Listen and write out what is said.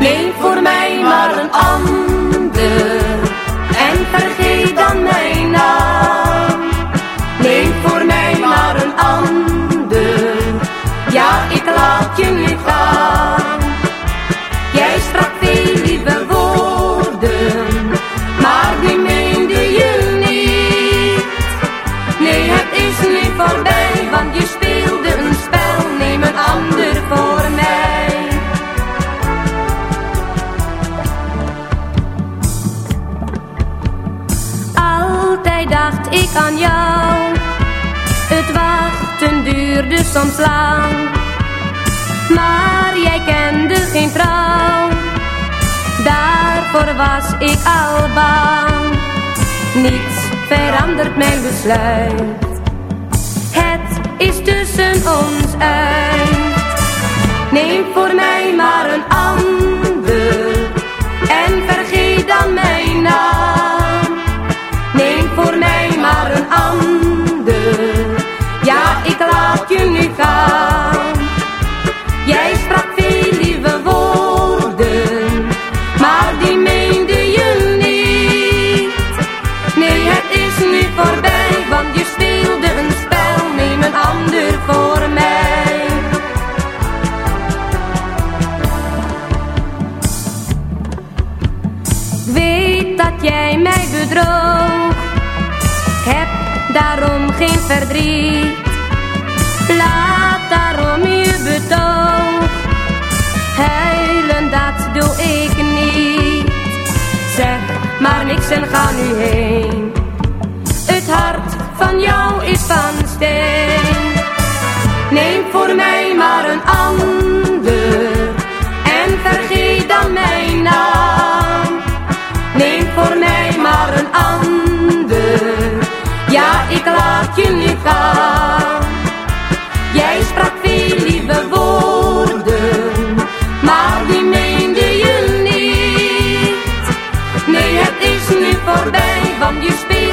Neem voor mij maar een ander en vergeet dan mijn naam. Neem voor mij maar een ander, ja ik laat je niet gaan. Jij sprak veel lieve woorden, maar die meende je niet. Nee, het is niet voorbij, want je speelt. Ik aan jou, het wachten duurde soms lang. Maar jij kende geen trouw, daarvoor was ik al bang. Niets verandert mijn besluit, het is tussen ons uit. Neem voor mij maar een ander en vergeet dan mijn naam. Neem voor mij een ander, ja ik laat je nu gaan. Jij sprak veel lieve woorden, maar die meende je niet. Nee, het is nu voorbij, want je speelde een spel, neem een ander voor mij. Weet dat jij mij bedroog, daarom geen verdriet. Laat daarom je betoog, huilen dat doe ik niet. Zeg maar niks en ga nu heen, het hart van jou is van steen. van you speed.